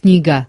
книга.